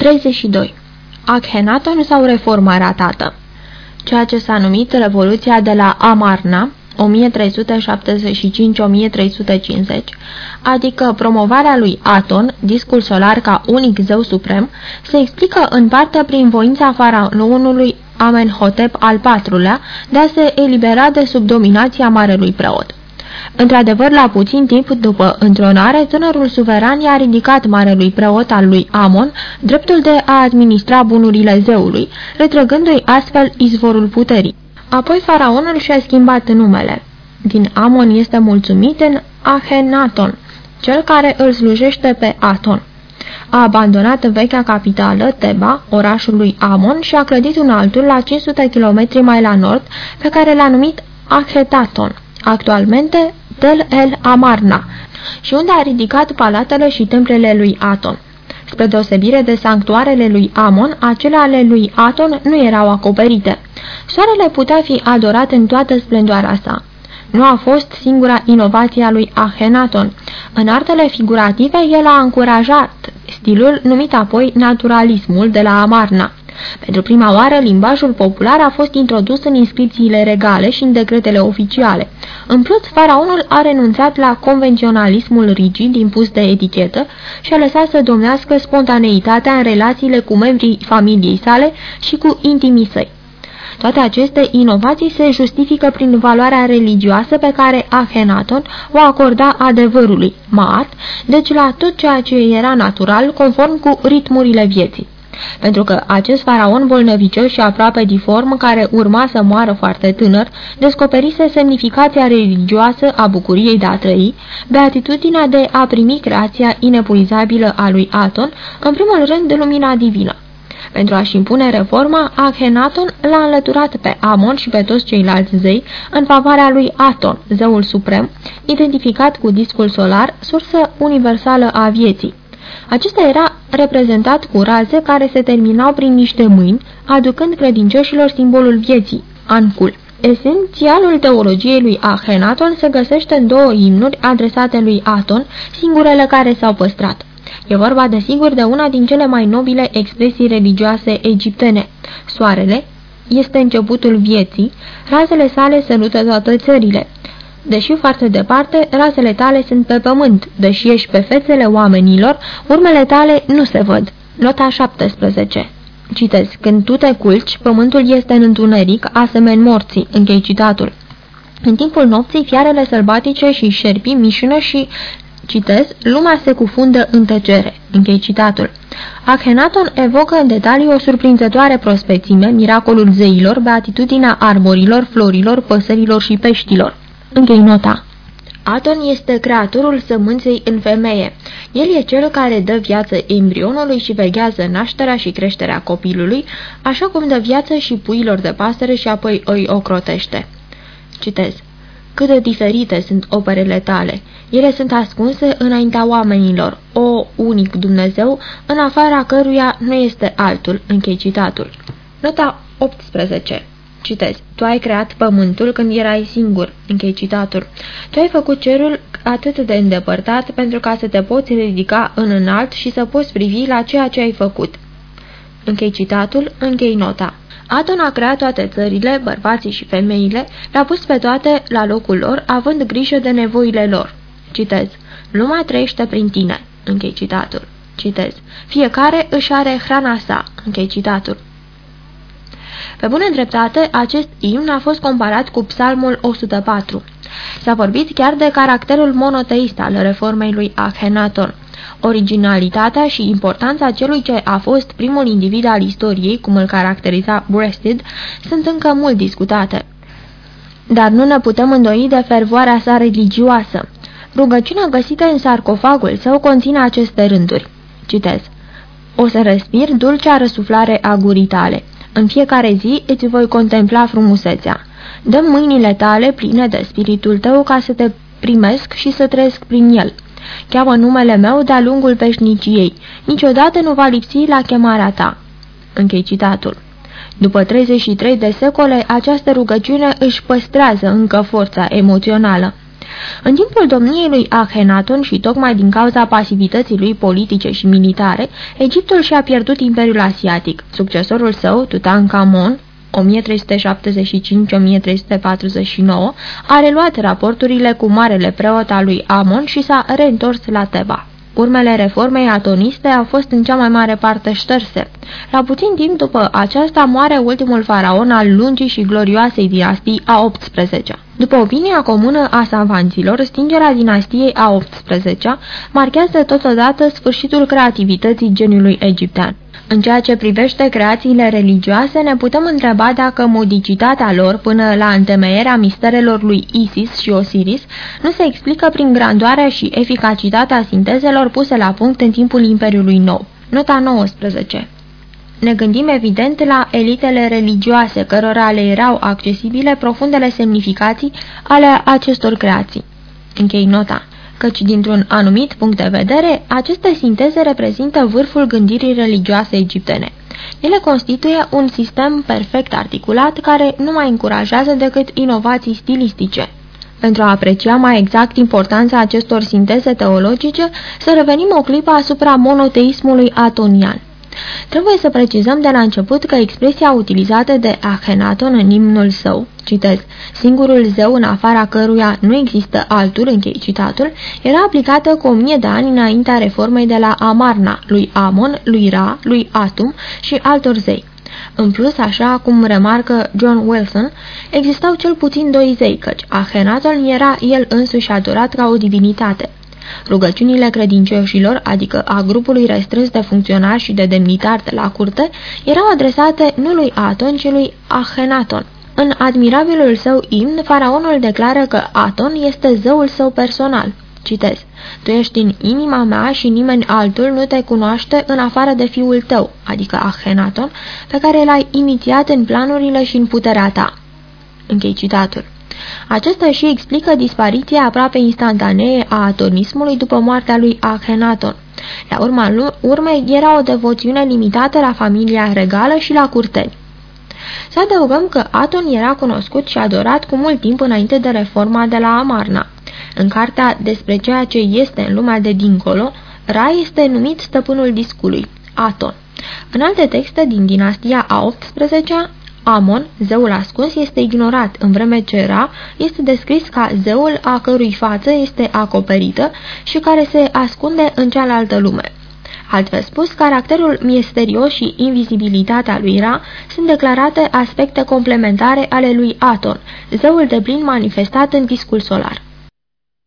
32. Akhenaton sau reforma ratată Ceea ce s-a numit Revoluția de la Amarna, 1375-1350, adică promovarea lui Aton, discul solar ca unic zeu suprem, se explică în parte prin voința faraonului Amenhotep al IV-lea de a se elibera de sub dominația marelui preot. Într-adevăr, la puțin timp după întronare, tânărul suveran i-a ridicat marelui preot al lui Amon dreptul de a administra bunurile zeului, retrăgându-i astfel izvorul puterii. Apoi faraonul și-a schimbat numele. Din Amon este mulțumit în Ahenaton, cel care îl slujește pe Aton. A abandonat vechea capitală, Teba, orașul lui Amon, și a clădit un altul la 500 km mai la nord, pe care l-a numit Ahetaton, actualmente Tel El Amarna, și unde a ridicat palatele și templele lui Aton. Spre deosebire de sanctuarele lui Amon, acele ale lui Aton nu erau acoperite. Soarele putea fi adorat în toată splendoarea sa. Nu a fost singura inovație a lui Ahenaton. În artele figurative, el a încurajat stilul numit apoi naturalismul de la Amarna. Pentru prima oară, limbajul popular a fost introdus în inscripțiile regale și în decretele oficiale. În plus, faraonul a renunțat la convenționalismul rigid impus de etichetă și a lăsat să domnească spontaneitatea în relațiile cu membrii familiei sale și cu intimii săi. Toate aceste inovații se justifică prin valoarea religioasă pe care Ahenaton o acorda adevărului, Maat, deci la tot ceea ce era natural conform cu ritmurile vieții pentru că acest faraon bolnăvicios și aproape diform, care urma să moară foarte tânăr, descoperise semnificația religioasă a bucuriei de a trăi, beatitudinea de a primi creația inepuizabilă a lui Aton, în primul rând de lumina divină. Pentru a-și impune reforma, Akhenaton l-a înlăturat pe Amon și pe toți ceilalți zei în favoarea lui Aton, zeul suprem, identificat cu discul solar, sursă universală a vieții. Acesta era reprezentat cu raze care se terminau prin niște mâini, aducând credincioșilor simbolul vieții, ancul. Esențialul teologiei lui Ahenaton se găsește în două imnuri adresate lui Aton, singurele care s-au păstrat. E vorba desigur de una din cele mai nobile expresii religioase egiptene. Soarele este începutul vieții, razele sale sărută toate țările. Deși foarte departe, razele tale sunt pe pământ, deși ești pe fețele oamenilor, urmele tale nu se văd. Nota 17 Citez, când tu te culci, pământul este în întuneric, asemeni morții, închei citatul. În timpul nopții, fiarele sălbatice și șerpii mișună și Citez, lumea se cufundă în tăcere. Închei citatul. Akhenaton evocă în detaliu o surprinzătoare prospețime, miracolul zeilor, beatitudinea arborilor, florilor, păsărilor și peștilor. Închei nota. Aton este creatorul sămânței în femeie. El e cel care dă viață embrionului și veghează nașterea și creșterea copilului, așa cum dă viață și puilor de pasăre și apoi îi ocrotește. Citez. Cât de diferite sunt operele tale. Ele sunt ascunse înaintea oamenilor, o unic Dumnezeu, în afara căruia nu este altul, închei citatul. Nota 18 Citez. Tu ai creat pământul când erai singur. Închei citatul. Tu ai făcut cerul atât de îndepărtat pentru ca să te poți ridica în înalt și să poți privi la ceea ce ai făcut. Închei citatul, închei nota. Aton a creat toate țările, bărbații și femeile, le-a pus pe toate la locul lor, având grijă de nevoile lor. Citez. Lumea trăiește prin tine. Închei citatul. Citez. Fiecare își are hrana sa. Închei citatul. Pe bună dreptate, acest imn a fost comparat cu psalmul 104. S-a vorbit chiar de caracterul monoteist al reformei lui Akhenaton. Originalitatea și importanța celui ce a fost primul individ al istoriei, cum îl caracteriza Breasted, sunt încă mult discutate. Dar nu ne putem îndoi de fervoarea sa religioasă. Rugăciunea găsită în sarcofagul său conține aceste rânduri. Citez. O să respir dulcea răsuflare a gurii tale. În fiecare zi îți voi contempla frumusețea. Dăm mâinile tale pline de spiritul tău ca să te primesc și să trăiesc prin el. Cheamă numele meu de-a lungul veșniciei. Niciodată nu va lipsi la chemarea ta. Închei citatul. După 33 de secole, această rugăciune își păstrează încă forța emoțională. În timpul domniei lui Akhenaton și tocmai din cauza pasivității lui politice și militare, Egiptul și-a pierdut Imperiul Asiatic. Succesorul său, Tutankhamon, 1345-1349, a reluat raporturile cu marele preot al lui Amon și s-a reîntors la Teba. Urmele reformei atoniste au fost în cea mai mare parte șterse. La puțin timp după aceasta moare ultimul faraon al lungii și glorioasei dinastii a 18 -a. După opinia comună a savanților, stingerea dinastiei a 18 -a marchează totodată sfârșitul creativității geniului egiptean. În ceea ce privește creațiile religioase, ne putem întreba dacă modicitatea lor până la întemeierea misterelor lui Isis și Osiris nu se explică prin grandoarea și eficacitatea sintezelor puse la punct în timpul Imperiului Nou. Nota 19 ne gândim evident la elitele religioase, cărora le erau accesibile profundele semnificații ale acestor creații. Închei nota căci dintr-un anumit punct de vedere, aceste sinteze reprezintă vârful gândirii religioase egiptene. Ele constituie un sistem perfect articulat care nu mai încurajează decât inovații stilistice. Pentru a aprecia mai exact importanța acestor sinteze teologice, să revenim o clipă asupra monoteismului atonian. Trebuie să precizăm de la început că expresia utilizată de Akhenaton în imnul său, citez, singurul zeu în afara căruia nu există altul, închei citatul, era aplicată cu o mie de ani înaintea reformei de la Amarna, lui Amon, lui Ra, lui Atum și altor zei. În plus, așa cum remarcă John Wilson, existau cel puțin doi zei, căci Akhenaton era el însuși adorat ca o divinitate. Rugăciunile credincioșilor, adică a grupului restrâns de funcționari și de demnitari de la curte, erau adresate nu lui Aton, ci lui Ahenaton. În admirabilul său imn, faraonul declară că Aton este zeul său personal. Citez. Tu ești în inima mea și nimeni altul nu te cunoaște în afară de fiul tău, adică Ahenaton, pe care l-ai inițiat în planurile și în puterea ta. Închei citatul. Acesta și explică dispariția aproape instantanee a atonismului după moartea lui Akhenaton. La urma urmei era o devoțiune limitată la familia regală și la curteni. Să adăugăm că Aton era cunoscut și adorat cu mult timp înainte de reforma de la Amarna. În cartea despre ceea ce este în lumea de dincolo, Ra este numit stăpânul discului, Aton. În alte texte din dinastia a 18-a, Amon, zeul ascuns, este ignorat, în vreme ce Ra este descris ca zeul a cărui față este acoperită și care se ascunde în cealaltă lume. Altfel spus, caracterul misterios și invizibilitatea lui Ra sunt declarate aspecte complementare ale lui Aton, zeul de plin manifestat în discul solar.